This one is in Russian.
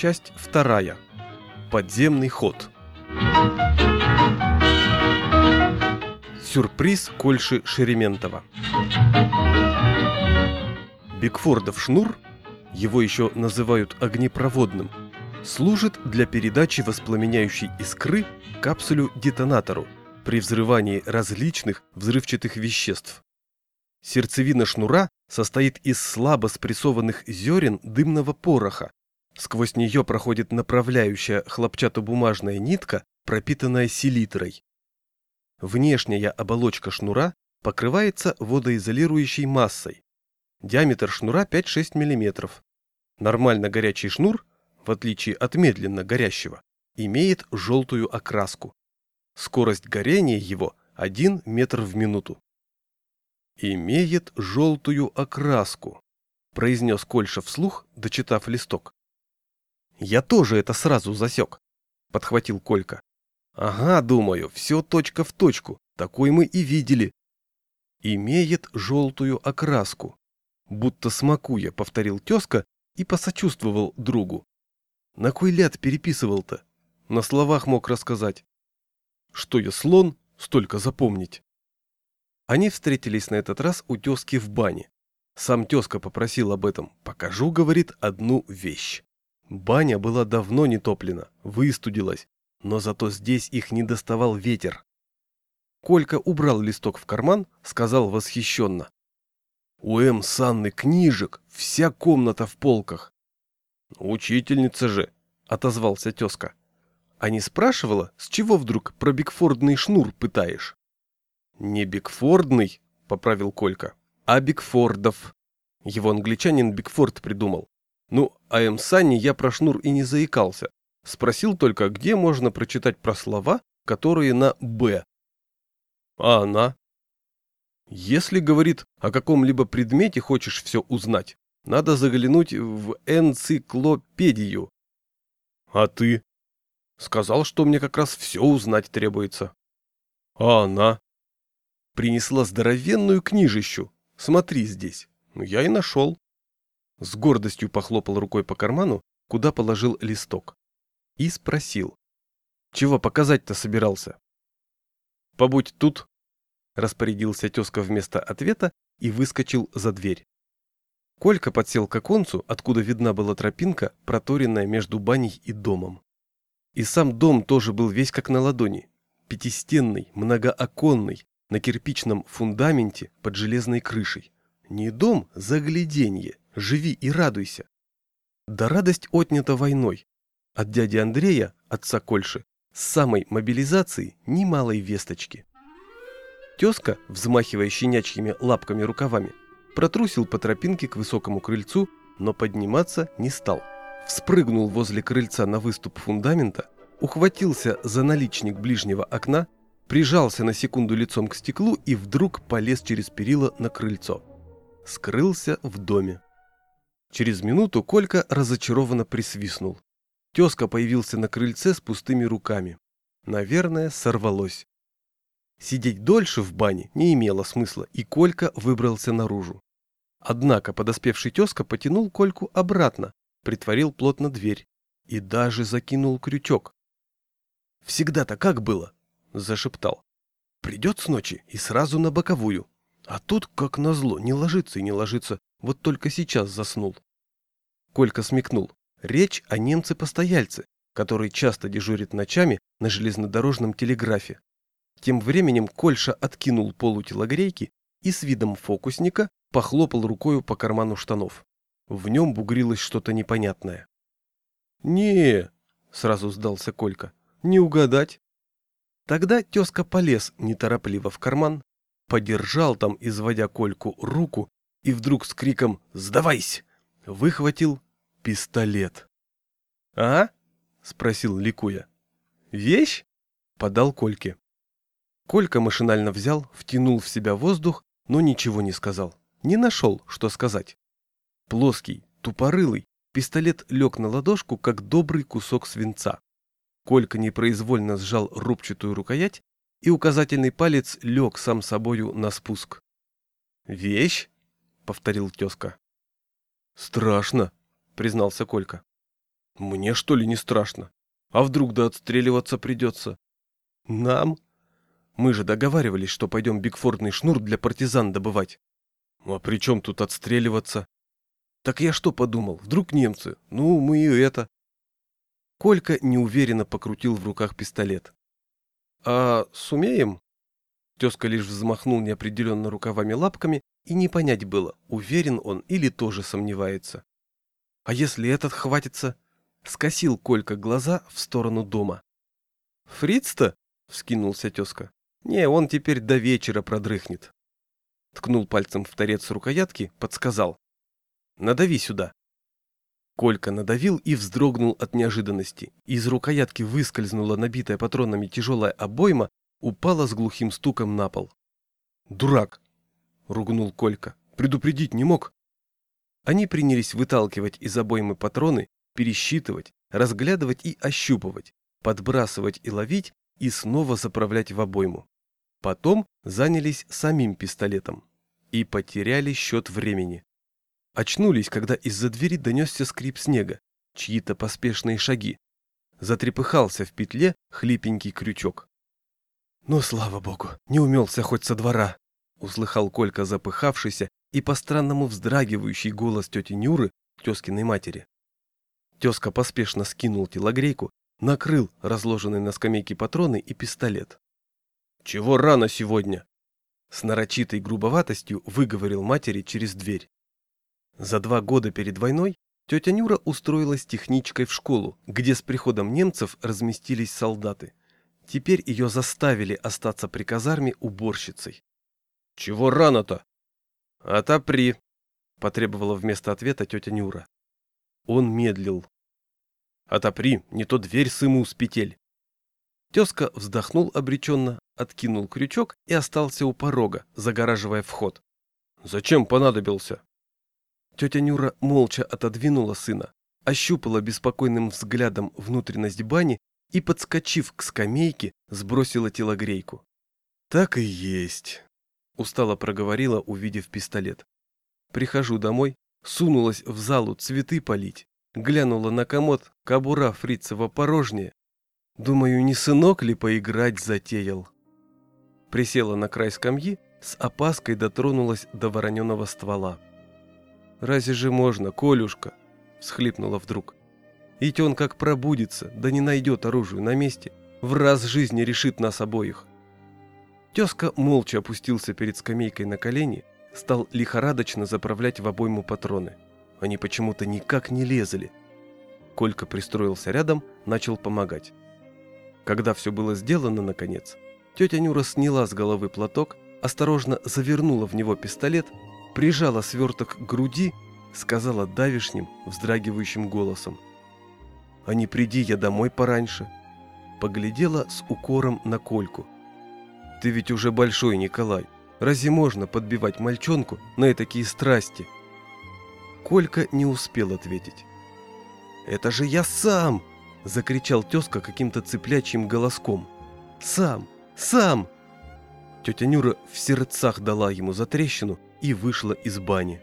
Часть вторая. Подземный ход. Сюрприз Кольши Шерементова. Бигфордов шнур, его еще называют огнепроводным, служит для передачи воспламеняющей искры капсулю-детонатору при взрывании различных взрывчатых веществ. Сердцевина шнура состоит из слабо спрессованных зерен дымного пороха. Сквозь нее проходит направляющая хлопчатобумажная нитка, пропитанная селитрой. Внешняя оболочка шнура покрывается водоизолирующей массой. Диаметр шнура 5-6 мм. Нормально горячий шнур, в отличие от медленно горящего, имеет желтую окраску. Скорость горения его 1 метр в минуту. «Имеет желтую окраску», — произнес Кольша вслух, дочитав листок. «Я тоже это сразу засек», — подхватил Колька. «Ага, думаю, все точка в точку, такой мы и видели». «Имеет желтую окраску», — будто смакуя, повторил тезка и посочувствовал другу. «На кой ляд переписывал-то? На словах мог рассказать». «Что я слон, столько запомнить». Они встретились на этот раз у тезки в бане. Сам тезка попросил об этом. Покажу, говорит, одну вещь. Баня была давно не топлена, выстудилась, но зато здесь их не доставал ветер. Колька убрал листок в карман, сказал восхищенно. «У М. Санны книжек, вся комната в полках». «Учительница же», — отозвался тезка. А не спрашивала, с чего вдруг про бигфордный шнур пытаешь? «Не Бигфордный», — поправил Колька, — «а Бигфордов». Его англичанин Бигфорд придумал. Ну, а М. Санни я про шнур и не заикался. Спросил только, где можно прочитать про слова, которые на «Б». А она? Если, говорит, о каком-либо предмете хочешь все узнать, надо заглянуть в энциклопедию. А ты? Сказал, что мне как раз все узнать требуется. А она? Принесла здоровенную книжищу. Смотри здесь. Ну, я и нашел. С гордостью похлопал рукой по карману, куда положил листок. И спросил. Чего показать-то собирался? Побудь тут, распорядился тезка вместо ответа и выскочил за дверь. Колька подсел к оконцу, откуда видна была тропинка, проторенная между баней и домом. И сам дом тоже был весь как на ладони. Пятистенный, многооконный, на кирпичном фундаменте под железной крышей. Не дом, загляденье, живи и радуйся. Да радость отнята войной. От дяди Андрея, отца Кольши, с самой мобилизации ни малой весточки. Тезка, взмахивая щенячьими лапками рукавами, протрусил по тропинке к высокому крыльцу, но подниматься не стал. Вспрыгнул возле крыльца на выступ фундамента, ухватился за наличник ближнего окна прижался на секунду лицом к стеклу и вдруг полез через перила на крыльцо. Скрылся в доме. Через минуту Колька разочарованно присвистнул. Тезка появился на крыльце с пустыми руками. Наверное, сорвалось. Сидеть дольше в бане не имело смысла, и Колька выбрался наружу. Однако подоспевший тезка потянул Кольку обратно, притворил плотно дверь и даже закинул крючок. Всегда-то как было? зашептал. Придет с ночи и сразу на боковую. А тут, как назло, не ложится и не ложится, вот только сейчас заснул. Колька смекнул. Речь о немце-постояльце, который часто дежурит ночами на железнодорожном телеграфе. Тем временем Кольша откинул полу телогрейки и с видом фокусника похлопал рукою по карману штанов. В нем бугрилось что-то непонятное. не сразу сдался Колька. «Не угадать. Тогда тезка полез неторопливо в карман, подержал там, изводя Кольку, руку и вдруг с криком «Сдавайся!» выхватил пистолет. «А?» — спросил ликуя. «Вещь?» — подал Кольке. Колька машинально взял, втянул в себя воздух, но ничего не сказал. Не нашел, что сказать. Плоский, тупорылый, пистолет лег на ладошку, как добрый кусок свинца. Колька непроизвольно сжал рубчатую рукоять, и указательный палец лег сам собою на спуск. «Вещь?» — повторил тезка. «Страшно», — признался Колька. Мне что ли не страшно? А вдруг да отстреливаться придется? Нам? Мы же договаривались, что пойдем бигфордный шнур для партизан добывать. А при чем тут отстреливаться? Так я что подумал, вдруг немцы? Ну, мы и это. Колька неуверенно покрутил в руках пистолет. А сумеем? Тезка лишь взмахнул неопределенно рукавами лапками, и не понять было, уверен он или тоже сомневается. А если этот хватится? Скосил Колька глаза в сторону дома. Фриц-то? Вскинулся тезка. Не, он теперь до вечера продрыхнет. Ткнул пальцем в торец рукоятки, подсказал. Надави сюда. Колька надавил и вздрогнул от неожиданности. Из рукоятки выскользнула набитая патронами тяжелая обойма, упала с глухим стуком на пол. «Дурак!» — ругнул Колька. «Предупредить не мог?» Они принялись выталкивать из обоймы патроны, пересчитывать, разглядывать и ощупывать, подбрасывать и ловить, и снова заправлять в обойму. Потом занялись самим пистолетом и потеряли счет времени. Очнулись, когда из-за двери донесся скрип снега, чьи-то поспешные шаги. Затрепыхался в петле хлипенький крючок. «Ну, слава богу, не умелся хоть со двора!» Услыхал Колька запыхавшийся и по-странному вздрагивающий голос тети Нюры, тезкиной матери. Тезка поспешно скинул телогрейку, накрыл разложенные на скамейке патроны и пистолет. «Чего рано сегодня?» С нарочитой грубоватостью выговорил матери через дверь. За два года перед войной тетя Нюра устроилась техничкой в школу, где с приходом немцев разместились солдаты. Теперь ее заставили остаться при казарме уборщицей. «Чего рано-то?» «Отопри», — потребовала вместо ответа тетя Нюра. Он медлил. «Отопри, не то дверь сыму с петель». Тезка вздохнул обреченно, откинул крючок и остался у порога, загораживая вход. «Зачем понадобился?» Тетя Нюра молча отодвинула сына, ощупала беспокойным взглядом внутренность бани и, подскочив к скамейке, сбросила телогрейку. «Так и есть», — устало проговорила, увидев пистолет. «Прихожу домой, сунулась в залу цветы полить, глянула на комод, кобура фрицева порожняя. Думаю, не сынок ли поиграть затеял?» Присела на край скамьи, с опаской дотронулась до вороненого ствола. «Разве же можно, Колюшка?» – всхлипнула вдруг. Ведь он как пробудится, да не найдет оружие на месте, в раз жизни решит нас обоих. Тезка молча опустился перед скамейкой на колени, стал лихорадочно заправлять в обойму патроны. Они почему-то никак не лезли. Колька пристроился рядом, начал помогать. Когда все было сделано, наконец, тетя Нюра сняла с головы платок, осторожно завернула в него пистолет, прижала сверток к груди, сказала давишним, вздрагивающим голосом а не приди я домой пораньше. Поглядела с укором на Кольку. Ты ведь уже большой, Николай. Разве можно подбивать мальчонку на такие страсти? Колька не успел ответить. «Это же я сам!» – закричал тезка каким-то цыплячьим голоском. «Сам! Сам!» Тетя Нюра в сердцах дала ему затрещину и вышла из бани.